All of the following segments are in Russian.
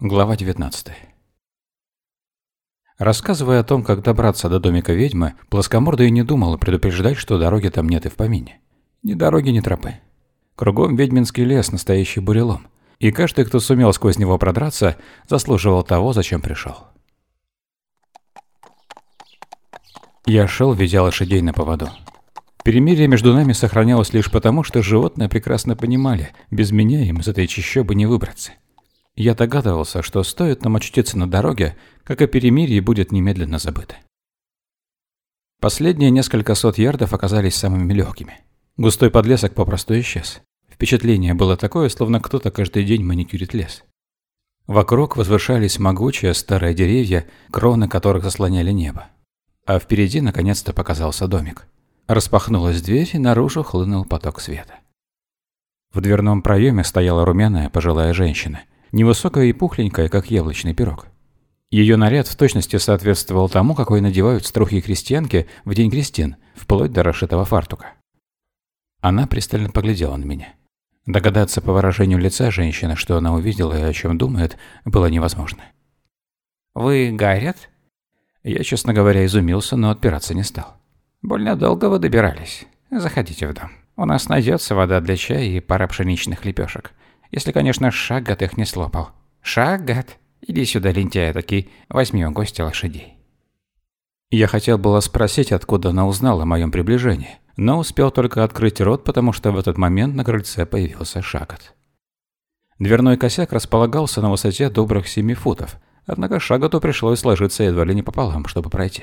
Глава 19 Рассказывая о том, как добраться до домика ведьмы, плоскомордый не думал предупреждать, что дороги там нет и в помине. Ни дороги, ни тропы. Кругом ведьминский лес, настоящий бурелом. И каждый, кто сумел сквозь него продраться, заслуживал того, зачем пришел. Я шел, ведя лошадей на поводу. Перемирие между нами сохранялось лишь потому, что животные прекрасно понимали, без меня им из этой чащобы не выбраться. Я догадывался, что стоит нам очутиться на дороге, как о перемирии будет немедленно забыто. Последние несколько сот ярдов оказались самыми легкими. Густой подлесок попросту исчез. Впечатление было такое, словно кто-то каждый день маникюрит лес. Вокруг возвышались могучие старые деревья, кроны которых заслоняли небо. А впереди наконец-то показался домик. Распахнулась дверь, и наружу хлынул поток света. В дверном проеме стояла румяная пожилая женщина – невысокая и пухленькая, как яблочный пирог. Ее наряд в точности соответствовал тому, какой надевают струхие крестьянки в день крестин, вплоть до расшитого фартука. Она пристально поглядела на меня. Догадаться по выражению лица женщины, что она увидела и о чем думает, было невозможно. «Вы Гаррет?» Я, честно говоря, изумился, но отпираться не стал. «Больно долго вы добирались. Заходите в дом. У нас найдется вода для чая и пара пшеничных лепешек. Если, конечно, Шагат их не слопал. Шагат, иди сюда, лентяй таки, возьми у гостя лошадей. Я хотел было спросить, откуда она узнала о моем приближении, но успел только открыть рот, потому что в этот момент на крыльце появился Шагат. Дверной косяк располагался на высоте добрых семи футов, однако Шагату пришлось сложиться едва ли не пополам, чтобы пройти.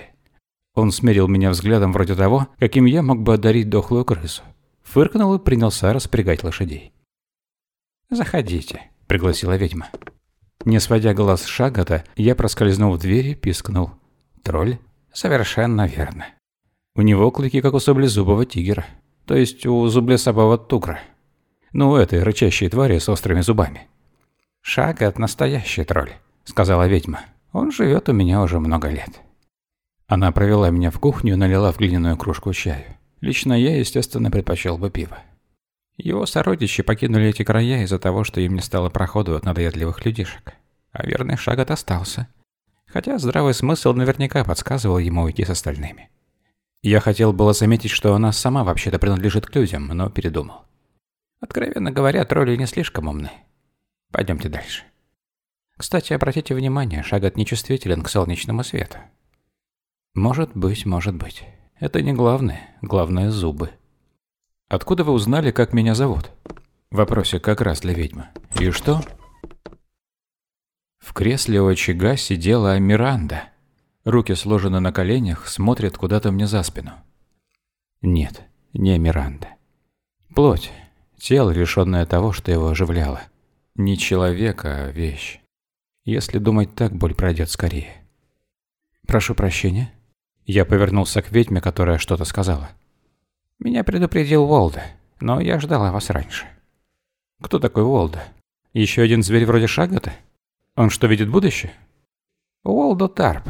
Он смерил меня взглядом вроде того, каким я мог бы одарить дохлую крысу. Фыркнул и принялся распрягать лошадей. «Заходите», — пригласила ведьма. Не сводя глаз с Шагата, я проскользнул в дверь и пискнул. «Тролль?» «Совершенно верно. У него клыки, как у саблезубого тигра. То есть у зублесобого тугра. Ну, этой рычащей твари с острыми зубами». «Шагат – настоящий тролль», – сказала ведьма. «Он живет у меня уже много лет». Она провела меня в кухню и налила в глиняную кружку чаю. Лично я, естественно, предпочел бы пиво. Его сородичи покинули эти края из-за того, что им не стало проходу от надоедливых людишек. А верный шагот остался. Хотя здравый смысл наверняка подсказывал ему уйти с остальными. Я хотел было заметить, что она сама вообще-то принадлежит к людям, но передумал. Откровенно говоря, тролли не слишком умны. Пойдемте дальше. Кстати, обратите внимание, шагот нечувствителен к солнечному свету. Может быть, может быть. Это не главное. Главное – зубы. Откуда вы узнали, как меня зовут? В вопросе как раз для ведьмы. И что? В кресле у очага сидела Миранда. Руки сложены на коленях, смотрит куда-то мне за спину. Нет, не Миранда. Плоть, тело, лишённое того, что его оживляло. Не человек, а вещь. Если думать так, боль пройдет скорее. Прошу прощения. Я повернулся к ведьме, которая что-то сказала. Меня предупредил Волда, но я ждала вас раньше. Кто такой Волда? Еще один зверь вроде Шагата? Он что, видит будущее? Уолда Тарп.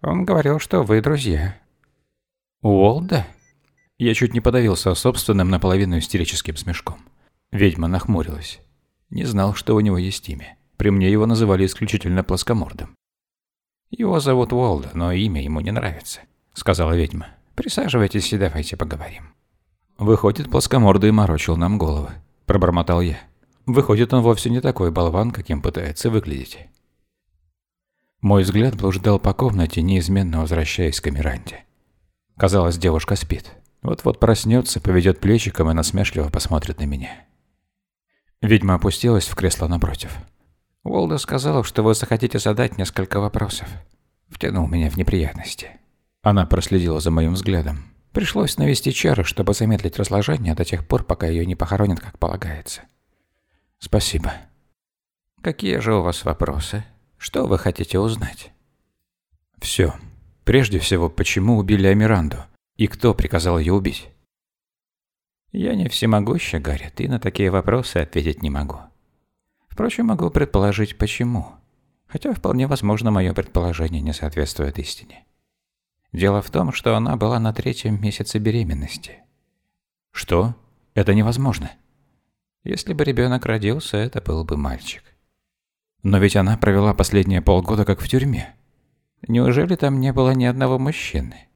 Он говорил, что вы друзья. Уолда? Я чуть не подавился собственным наполовину истерическим смешком. Ведьма нахмурилась. Не знал, что у него есть имя. При мне его называли исключительно плоскомордым. «Его зовут Уолда, но имя ему не нравится», — сказала ведьма. «Присаживайтесь и давайте поговорим». Выходит, плоскомордый морочил нам головы. Пробормотал я. Выходит, он вовсе не такой болван, каким пытается выглядеть. Мой взгляд блуждал по комнате, неизменно возвращаясь к Эмиранде. Казалось, девушка спит. Вот-вот проснется, поведет плечиком и насмешливо посмотрит на меня. Ведьма опустилась в кресло напротив. Уолда сказала, что вы захотите задать несколько вопросов. Втянул меня в неприятности. Она проследила за моим взглядом. Пришлось навести чары, чтобы замедлить разложение до тех пор, пока ее не похоронят, как полагается. Спасибо. Какие же у вас вопросы? Что вы хотите узнать? Все. Прежде всего, почему убили Амиранду? И кто приказал ее убить? Я не всемогуща, Гарри, и на такие вопросы ответить не могу. Впрочем, могу предположить, почему. Хотя вполне возможно, мое предположение не соответствует истине. Дело в том, что она была на третьем месяце беременности. Что? Это невозможно. Если бы ребенок родился, это был бы мальчик. Но ведь она провела последние полгода как в тюрьме. Неужели там не было ни одного мужчины?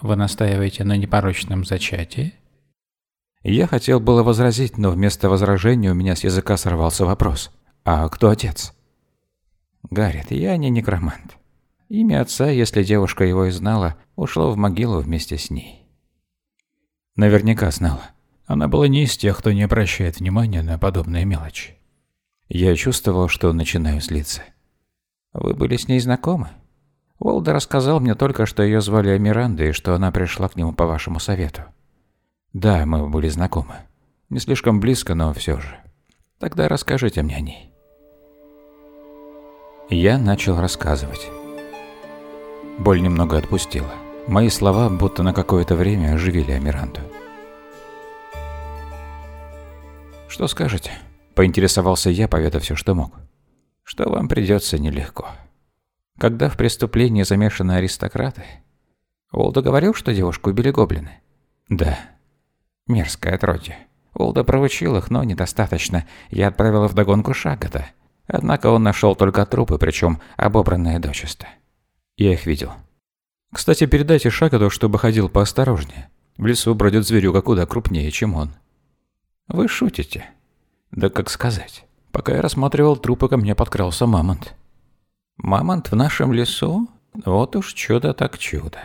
Вы настаиваете на непорочном зачатии? Я хотел было возразить, но вместо возражения у меня с языка сорвался вопрос. А кто отец? Гаррит, я не некромант. Имя отца, если девушка его и знала, ушло в могилу вместе с ней. Наверняка знала. Она была не из тех, кто не обращает внимания на подобные мелочи. Я чувствовал, что начинаю злиться. Вы были с ней знакомы? Уолда рассказал мне только, что ее звали Амиранда и что она пришла к нему по вашему совету. Да, мы были знакомы. Не слишком близко, но все же. Тогда расскажите мне о ней. Я начал рассказывать. Боль немного отпустила. Мои слова будто на какое-то время оживили Амиранду. «Что скажете?» – поинтересовался я, поведав все, что мог. «Что вам придется нелегко». Когда в преступлении замешаны аристократы? Олда говорил, что девушку убили гоблины? Да. Мерзкое отродье. Олда проучил их, но недостаточно. Я отправила догонку Шагата. Однако он нашел только трупы, причем обобранные дочисто. Я их видел. Кстати, передайте Шагату, чтобы ходил поосторожнее. В лесу бродит зверюга куда крупнее, чем он. Вы шутите? Да как сказать. Пока я рассматривал трупы, ко мне подкрался мамонт. Мамонт в нашем лесу? Вот уж чудо так чудо.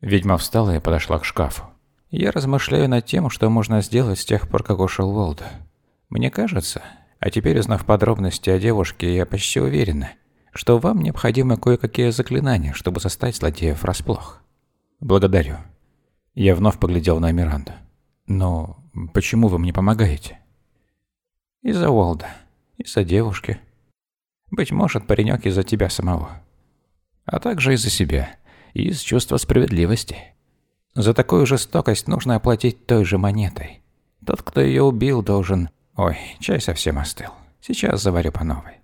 Ведьма встала и подошла к шкафу. Я размышляю над тем, что можно сделать с тех пор, как ушел Волда. Мне кажется, а теперь, узнав подробности о девушке, я почти уверена, что вам необходимы кое-какие заклинания, чтобы застать злодеев врасплох. Благодарю. Я вновь поглядел на Миранду. Но почему вы мне помогаете? Из-за Уолда, из-за девушки. Быть может, паренек из-за тебя самого. А также из-за себя. И из чувства справедливости. За такую жестокость нужно оплатить той же монетой. Тот, кто ее убил, должен... Ой, чай совсем остыл. Сейчас заварю по новой.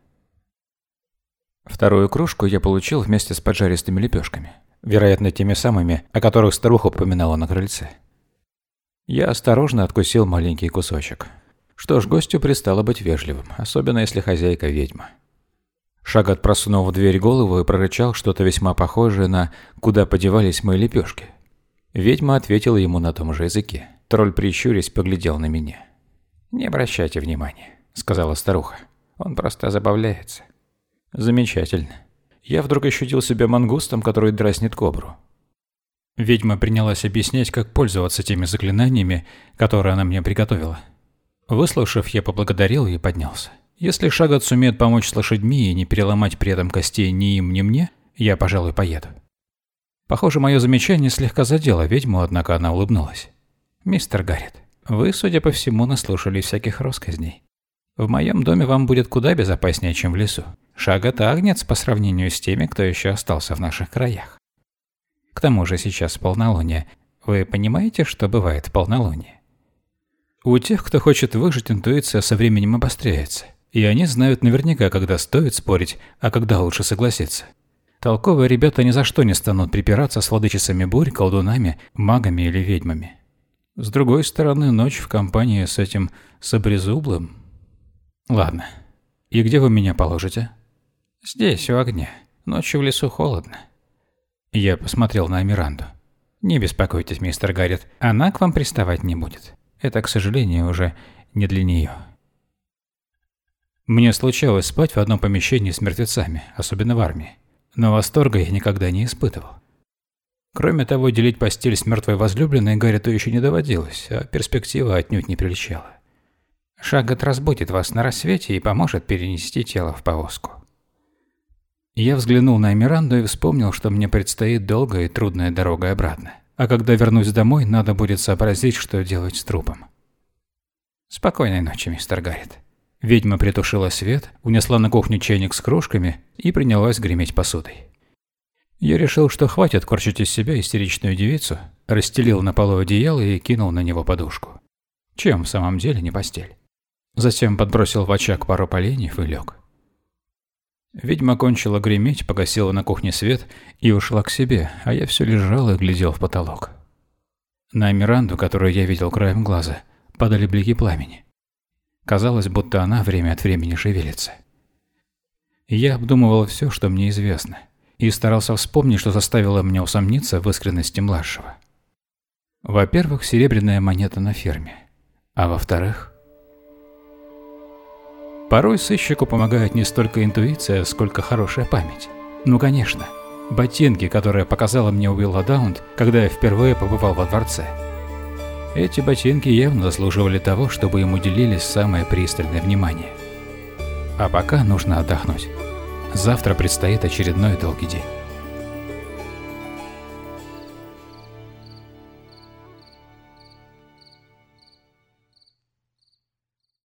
Вторую кружку я получил вместе с поджаристыми лепешками. Вероятно, теми самыми, о которых старуха упоминала на крыльце. Я осторожно откусил маленький кусочек. Что ж, гостю пристало быть вежливым, особенно если хозяйка ведьма. Шагат просунул в дверь голову и прорычал что-то весьма похожее на «Куда подевались мои лепешки?». Ведьма ответила ему на том же языке. Тролль, прищурясь, поглядел на меня. «Не обращайте внимания», — сказала старуха. «Он просто забавляется». «Замечательно. Я вдруг ощутил себя мангустом, который дразнит кобру». Ведьма принялась объяснять, как пользоваться теми заклинаниями, которые она мне приготовила. Выслушав, я поблагодарил и поднялся. Если Шагат сумеет помочь с лошадьми и не переломать при этом костей ни им, ни мне, я, пожалуй, поеду. Похоже, мое замечание слегка задело ведьму, однако она улыбнулась. «Мистер Гаррет, вы, судя по всему, наслушались всяких росказней. В моем доме вам будет куда безопаснее, чем в лесу. Шагат агнец по сравнению с теми, кто еще остался в наших краях. К тому же сейчас полнолуние. Вы понимаете, что бывает полнолуние? У тех, кто хочет выжить, интуиция со временем обостряется. И они знают наверняка, когда стоит спорить, а когда лучше согласиться. Толковые ребята ни за что не станут припираться с владычицами бурь, колдунами, магами или ведьмами. С другой стороны, ночь в компании с этим сабрезублым... Ладно. И где вы меня положите? Здесь, у огня. Ночью в лесу холодно. Я посмотрел на Миранду. Не беспокойтесь, мистер Гаррет, она к вам приставать не будет. Это, к сожалению, уже не для нее. Мне случалось спать в одном помещении с мертвецами, особенно в армии. Но восторга я никогда не испытывал. Кроме того, делить постель с мертвой возлюбленной Гарриту еще не доводилось, а перспектива отнюдь не приличала. Шагат разбудит вас на рассвете и поможет перенести тело в повозку. Я взглянул на Эмиранду и вспомнил, что мне предстоит долгая и трудная дорога обратно. А когда вернусь домой, надо будет сообразить, что делать с трупом. Спокойной ночи, мистер Гаррит. Ведьма притушила свет, унесла на кухню чайник с кружками и принялась греметь посудой. Я решил, что хватит корчить из себя истеричную девицу, расстелил на полу одеяло и кинул на него подушку. Чем в самом деле не постель? Затем подбросил в очаг пару поленьев и лег. Ведьма кончила греметь, погасила на кухне свет и ушла к себе, а я все лежал и глядел в потолок. На Миранду, которую я видел краем глаза, падали блики пламени. Казалось, будто она время от времени шевелится. Я обдумывал все, что мне известно, и старался вспомнить, что заставило меня усомниться в искренности младшего. Во-первых, серебряная монета на ферме. А во-вторых... Порой сыщику помогает не столько интуиция, сколько хорошая память. Ну конечно, ботинки, которые показала мне Уилла Даунт, когда я впервые побывал во дворце. Эти ботинки явно заслуживали того, чтобы им уделили самое пристальное внимание. А пока нужно отдохнуть. Завтра предстоит очередной долгий день.